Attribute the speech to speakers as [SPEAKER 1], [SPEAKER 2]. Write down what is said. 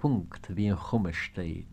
[SPEAKER 1] Punkt wie ein Kummer steht.